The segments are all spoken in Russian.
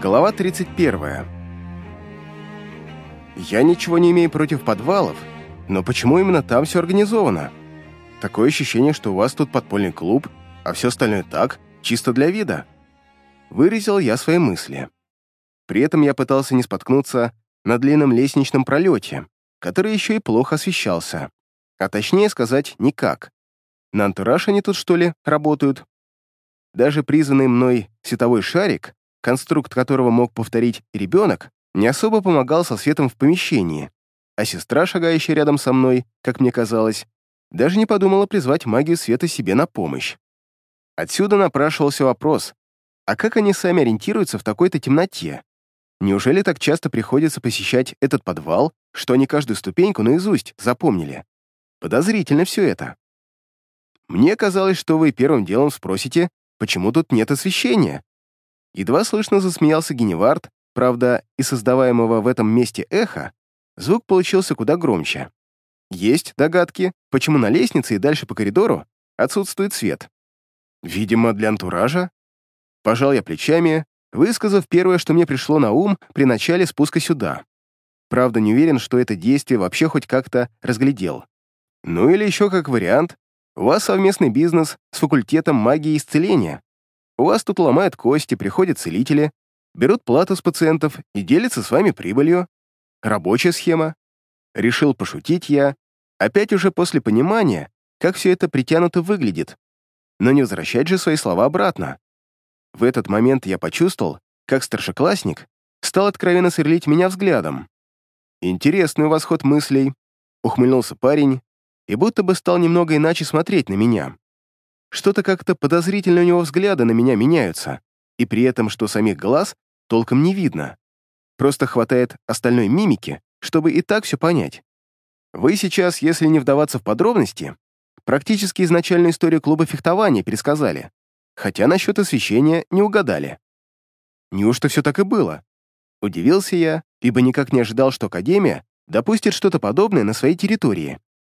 Глава 31. Я ничего не имею против подвалов, но почему именно там все организовано? Такое ощущение, что у вас тут подпольный клуб, а все остальное так, чисто для вида. Выразил я свои мысли. При этом я пытался не споткнуться на длинном лестничном пролете, который еще и плохо освещался. А точнее сказать, никак. На антураж они тут, что ли, работают? Даже призванный мной световой шарик, конструкт которого мог повторить ребенок, не особо помогал со светом в помещении, а сестра, шагающая рядом со мной, как мне казалось, даже не подумала призвать магию света себе на помощь. Отсюда напрашивался вопрос, а как они сами ориентируются в такой-то темноте? Неужели так часто приходится посещать этот подвал, что они каждую ступеньку наизусть запомнили? Подозрительно все это. Мне казалось, что вы первым делом спросите, почему тут нет освещения. Едва слышно засмеялся Геневард, правда, и создаваемого в этом месте эхо, звук получился куда громче. Есть догадки, почему на лестнице и дальше по коридору отсутствует свет. Видимо, для антуража. Пожал я плечами, высказав первое, что мне пришло на ум при начале спуска сюда. Правда, не уверен, что это действие вообще хоть как-то разглядел. Ну или еще как вариант, у вас совместный бизнес с факультетом магии и исцеления. У вас тут ломают кости, приходят целители, берут плату с пациентов и делятся с вами прибылью. Рабочая схема. Решил пошутить я, опять уже после понимания, как все это притянуто выглядит. Но не возвращать же свои слова обратно. В этот момент я почувствовал, как старшеклассник стал откровенно сверлить меня взглядом. «Интересный у вас ход мыслей», — ухмыльнулся парень и будто бы стал немного иначе смотреть на меня. Что-то как-то подозрительно у него взгляды на меня меняются, и при этом, что самих глаз толком не видно. Просто хватает остальной мимики, чтобы и так все понять. Вы сейчас, если не вдаваться в подробности, практически изначальную историю клуба фехтования пересказали, хотя насчет освещения не угадали. Неужто все так и было? Удивился я, ибо никак не ожидал, что Академия допустит что-то подобное на своей территории.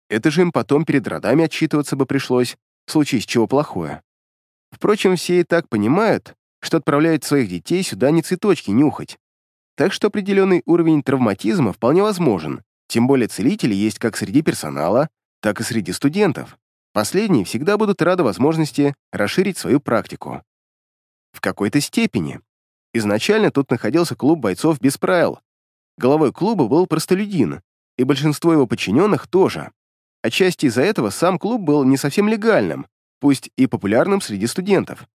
Это же им потом перед родами отчитываться бы пришлось, случись чего плохое. Впрочем, все и так понимают, что отправляют своих детей сюда не цветочки нюхать. Так что определенный уровень травматизма вполне возможен, тем более целители есть как среди персонала, так и среди студентов. Последние всегда будут рады возможности расширить свою практику. В какой-то степени. Изначально тут находился клуб бойцов без правил. Головой клуба был простолюдин, и большинство его подчиненных тоже. Отчасти из-за этого сам клуб был не совсем легальным, пусть и популярным среди студентов.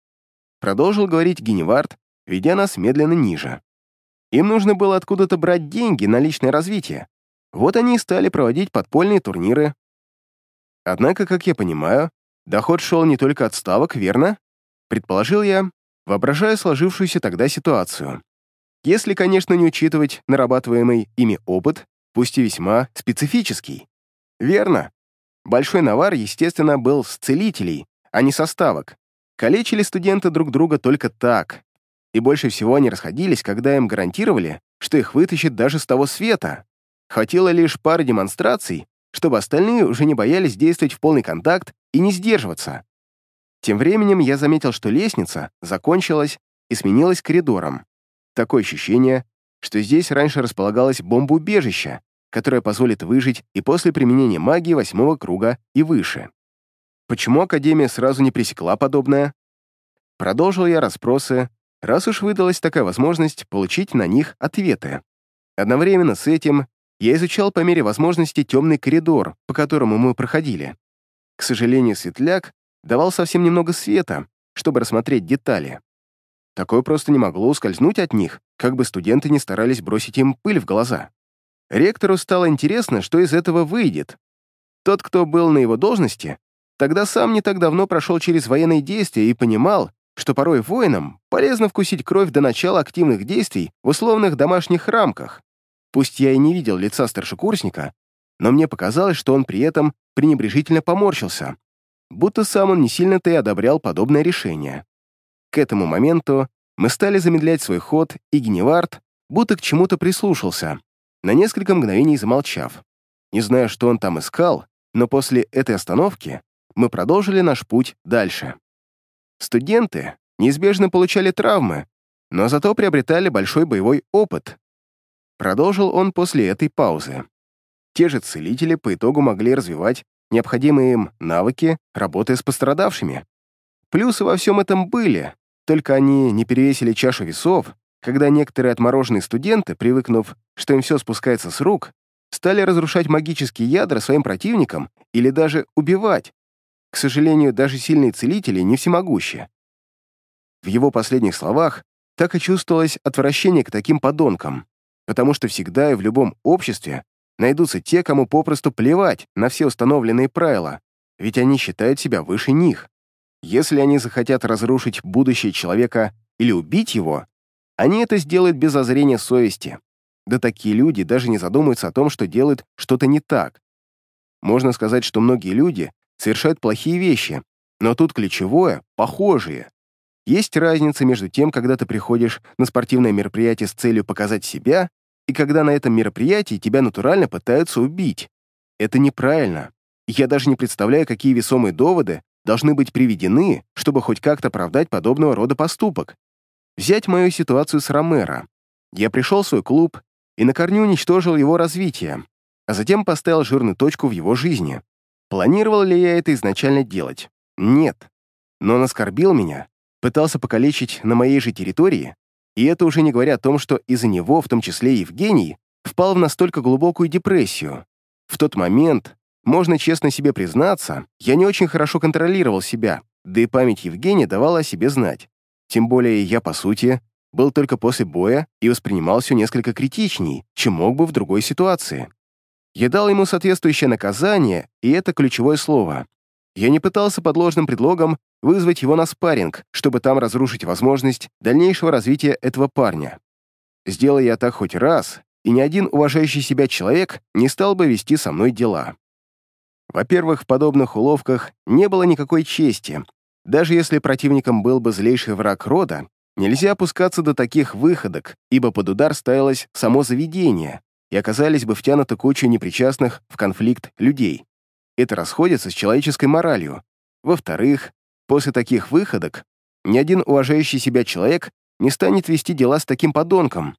Продолжил говорить Геневард, ведя нас медленно ниже. Им нужно было откуда-то брать деньги на личное развитие. Вот они и стали проводить подпольные турниры. Однако, как я понимаю, доход шел не только от ставок, верно? Предположил я, воображая сложившуюся тогда ситуацию. Если, конечно, не учитывать нарабатываемый ими опыт, пусть и весьма специфический. Верно. Большой навар, естественно, был с целителей, а не со ставок. Калечили студенты друг друга только так. И больше всего они расходились, когда им гарантировали, что их вытащит даже с того света. Хватило лишь пары демонстраций, чтобы остальные уже не боялись действовать в полный контакт и не сдерживаться. Тем временем я заметил, что лестница закончилась и сменилась коридором. Такое ощущение, что здесь раньше располагалось бомбоубежище, которая позволит выжить и после применения магии восьмого круга и выше. Почему Академия сразу не пресекла подобное? Продолжил я расспросы, раз уж выдалась такая возможность получить на них ответы. Одновременно с этим я изучал по мере возможности темный коридор, по которому мы проходили. К сожалению, светляк давал совсем немного света, чтобы рассмотреть детали. Такое просто не могло ускользнуть от них, как бы студенты не старались бросить им пыль в глаза. Ректору стало интересно, что из этого выйдет. Тот, кто был на его должности, тогда сам не так давно прошел через военные действия и понимал, что порой воинам полезно вкусить кровь до начала активных действий в условных домашних рамках. Пусть я и не видел лица старшекурсника, но мне показалось, что он при этом пренебрежительно поморщился, будто сам он не сильно-то и одобрял подобное решение. К этому моменту мы стали замедлять свой ход, и Геневард будто к чему-то прислушался, на несколько мгновений замолчав. Не знаю, что он там искал, но после этой остановки мы продолжили наш путь дальше. Студенты неизбежно получали травмы, но зато приобретали большой боевой опыт. Продолжил он после этой паузы. Те же целители по итогу могли развивать необходимые им навыки, работая с пострадавшими. Плюсы во всем этом были, только они не перевесили чашу весов, когда некоторые отмороженные студенты, привыкнув, что им все спускается с рук, стали разрушать магические ядра своим противникам или даже убивать. К сожалению, даже сильные целители не всемогущие. В его последних словах так и чувствовалось отвращение к таким подонкам, потому что всегда и в любом обществе найдутся те, кому попросту плевать на все установленные правила, ведь они считают себя выше них. Если они захотят разрушить будущее человека или убить его, они это сделают без озрения совести. Да такие люди даже не задумываются о том, что делают что-то не так. Можно сказать, что многие люди совершают плохие вещи, но тут ключевое — похожие. Есть разница между тем, когда ты приходишь на спортивное мероприятие с целью показать себя, и когда на этом мероприятии тебя натурально пытаются убить. Это неправильно. Я даже не представляю, какие весомые доводы должны быть приведены, чтобы хоть как-то оправдать подобного рода поступок. Взять мою ситуацию с Ромеро. Я пришел в свой клуб и на корню уничтожил его развитие, а затем поставил жирную точку в его жизни. Планировал ли я это изначально делать? Нет. Но он оскорбил меня, пытался покалечить на моей же территории, и это уже не говоря о том, что из-за него, в том числе Евгений, впал в настолько глубокую депрессию. В тот момент, можно честно себе признаться, я не очень хорошо контролировал себя, да и память Евгения давала о себе знать. Тем более я, по сути, был только после боя и воспринимал все несколько критичней, чем мог бы в другой ситуации. Я дал ему соответствующее наказание, и это ключевое слово. Я не пытался под ложным предлогом вызвать его на спарринг, чтобы там разрушить возможность дальнейшего развития этого парня. Сделай я так хоть раз, и ни один уважающий себя человек не стал бы вести со мной дела. Во-первых, в подобных уловках не было никакой чести. Даже если противником был бы злейший враг рода, нельзя опускаться до таких выходок, ибо под удар ставилось само заведение, и оказались бы втянуты кучу непричастных в конфликт людей. Это расходится с человеческой моралью. Во-вторых, после таких выходок ни один уважающий себя человек не станет вести дела с таким подонком.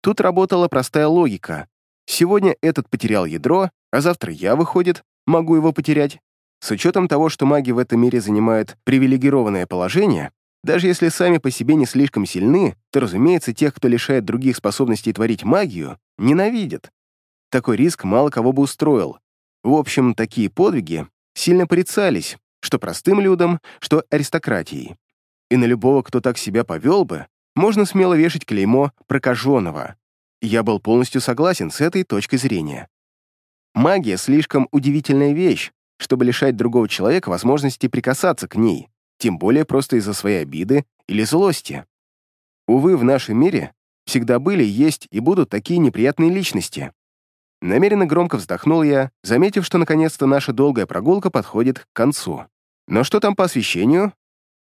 Тут работала простая логика. Сегодня этот потерял ядро, а завтра я, выходит, могу его потерять. С учетом того, что маги в этом мире занимают привилегированное положение, даже если сами по себе не слишком сильны, то, разумеется, тех, кто лишает других способностей творить магию, ненавидят. Такой риск мало кого бы устроил. В общем, такие подвиги сильно порицались, что простым людям, что аристократией. И на любого, кто так себя повел бы, можно смело вешать клеймо прокаженного. Я был полностью согласен с этой точкой зрения. Магия — слишком удивительная вещь, чтобы лишать другого человека возможности прикасаться к ней, тем более просто из-за своей обиды или злости. Увы, в нашем мире всегда были, есть и будут такие неприятные личности. Намеренно громко вздохнул я, заметив, что наконец-то наша долгая прогулка подходит к концу. Но что там по освещению?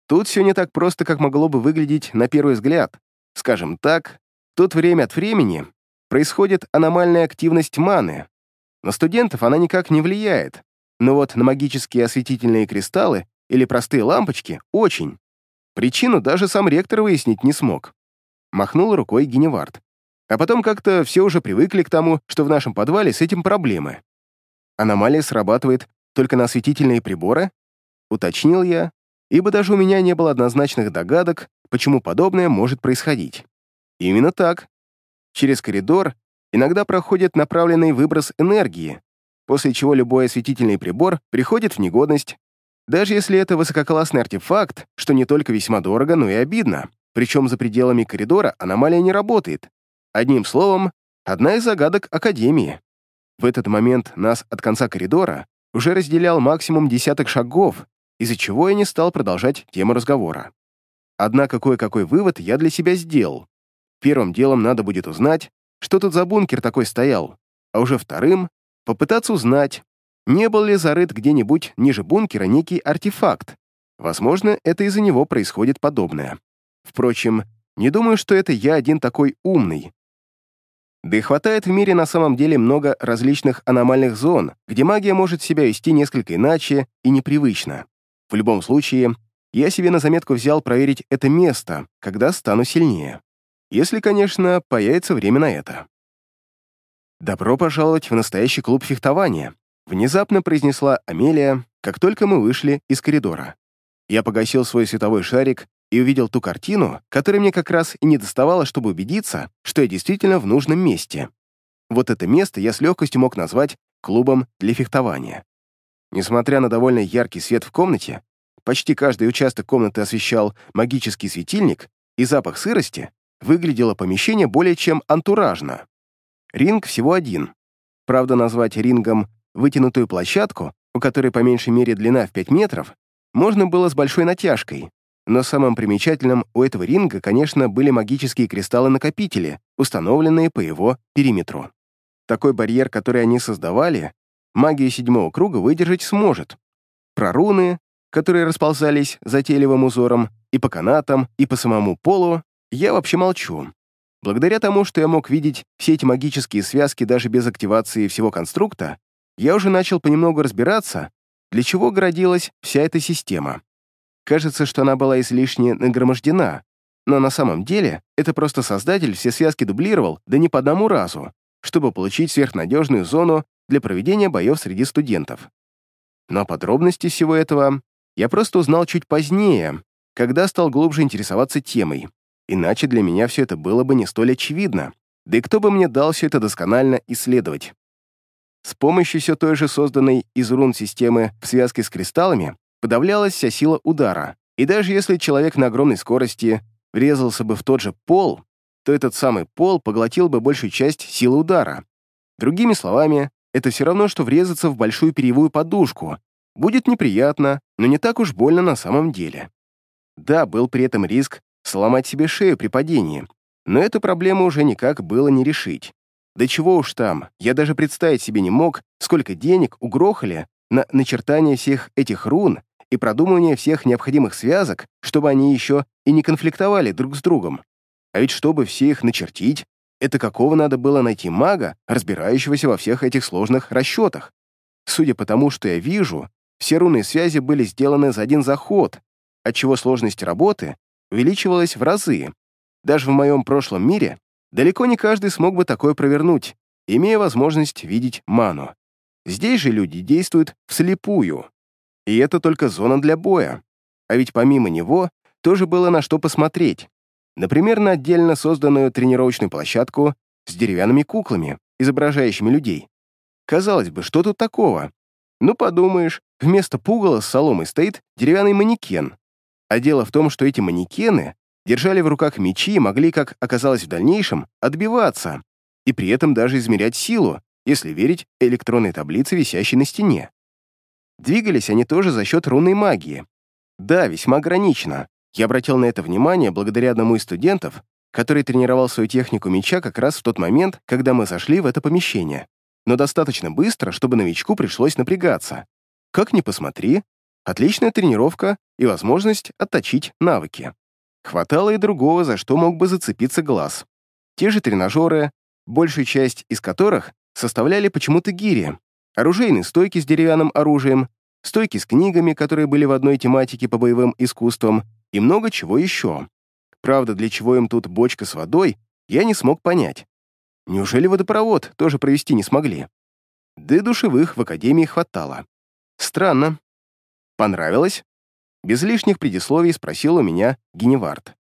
Тут все не так просто, как могло бы выглядеть на первый взгляд. Скажем так, тут время от времени происходит аномальная активность маны, на студентов она никак не влияет, но вот на магические осветительные кристаллы или простые лампочки — очень. Причину даже сам ректор выяснить не смог. Махнул рукой Геневард. А потом как-то все уже привыкли к тому, что в нашем подвале с этим проблемы. Аномалия срабатывает только на осветительные приборы? Уточнил я, ибо даже у меня не было однозначных догадок, почему подобное может происходить. Именно так. Через коридор иногда проходит направленный выброс энергии, после чего любой осветительный прибор приходит в негодность, даже если это высококлассный артефакт, что не только весьма дорого, но и обидно. Причем за пределами коридора аномалия не работает. Одним словом, одна из загадок Академии. В этот момент нас от конца коридора уже разделял максимум десяток шагов, из-за чего я не стал продолжать тему разговора. Однако кое-какой вывод я для себя сделал. Первым делом надо будет узнать, что тут за бункер такой стоял, а уже вторым — попытаться узнать, не был ли зарыт где-нибудь ниже бункера некий артефакт. Возможно, это из-за него происходит подобное. Впрочем, не думаю, что это я один такой умный. Да и хватает в мире на самом деле много различных аномальных зон, где магия может себя вести несколько иначе и непривычно. В любом случае, я себе на заметку взял проверить это место, когда стану сильнее. Если, конечно, появится время на это. «Добро пожаловать в настоящий клуб фехтования», внезапно произнесла Амелия, как только мы вышли из коридора. Я погасил свой световой шарик и увидел ту картину, которой мне как раз и не доставало, чтобы убедиться, что я действительно в нужном месте. Вот это место я с легкостью мог назвать клубом для фехтования. Несмотря на довольно яркий свет в комнате, почти каждый участок комнаты освещал магический светильник, и запах сырости выглядело помещение более чем антуражно. Ринг всего один. Правда, назвать рингом вытянутую площадку, у которой по меньшей мере длина в 5 метров, можно было с большой натяжкой, но самым примечательным у этого ринга, конечно, были магические кристаллы-накопители, установленные по его периметру. Такой барьер, который они создавали, магия седьмого круга выдержать сможет. Про руны, которые расползались затейливым узором и по канатам, и по самому полу, я вообще молчу. Благодаря тому, что я мог видеть все эти магические связки даже без активации всего конструкта, я уже начал понемногу разбираться, для чего городилась вся эта система. Кажется, что она была излишне нагромождена, но на самом деле это просто создатель все связки дублировал, да не по одному разу, чтобы получить сверхнадежную зону для проведения боев среди студентов. Но подробности всего этого я просто узнал чуть позднее, когда стал глубже интересоваться темой. Иначе для меня все это было бы не столь очевидно. Да и кто бы мне дал все это досконально исследовать? С помощью все той же созданной из рун системы в связке с кристаллами подавлялась вся сила удара, и даже если человек на огромной скорости врезался бы в тот же пол, то этот самый пол поглотил бы большую часть силы удара. Другими словами, это все равно, что врезаться в большую перьевую подушку. Будет неприятно, но не так уж больно на самом деле. Да, был при этом риск сломать себе шею при падении, но эту проблему уже никак было не решить. Да чего уж там, я даже представить себе не мог, сколько денег угрохали на начертание всех этих рун и продумывание всех необходимых связок, чтобы они еще и не конфликтовали друг с другом. А ведь чтобы все их начертить, это какого надо было найти мага, разбирающегося во всех этих сложных расчетах? Судя по тому, что я вижу, все рунные связи были сделаны за один заход, отчего сложность работы увеличивалась в разы. Даже в моем прошлом мире далеко не каждый смог бы такое провернуть, имея возможность видеть ману. Здесь же люди действуют вслепую. И это только зона для боя. А ведь помимо него тоже было на что посмотреть. Например, на отдельно созданную тренировочную площадку с деревянными куклами, изображающими людей. Казалось бы, что тут такого? Ну, подумаешь, вместо пугала с соломой стоит деревянный манекен. А дело в том, что эти манекены держали в руках мечи и могли, как оказалось в дальнейшем, отбиваться, и при этом даже измерять силу, если верить электронной таблице, висящей на стене. Двигались они тоже за счет рунной магии. Да, весьма ограниченно. Я обратил на это внимание благодаря одному из студентов, который тренировал свою технику меча как раз в тот момент, когда мы зашли в это помещение. Но достаточно быстро, чтобы новичку пришлось напрягаться. Как ни посмотри, отличная тренировка и возможность отточить навыки. Хватало и другого, за что мог бы зацепиться глаз. Те же тренажеры, большую часть из которых составляли почему-то гири, оружейные стойки с деревянным оружием, стойки с книгами, которые были в одной тематике по боевым искусствам, и много чего еще. Правда, для чего им тут бочка с водой, я не смог понять. Неужели водопровод тоже провести не смогли? Да и душевых в академии хватало. Странно. Понравилось? Без лишних предисловий спросил у меня Геневард.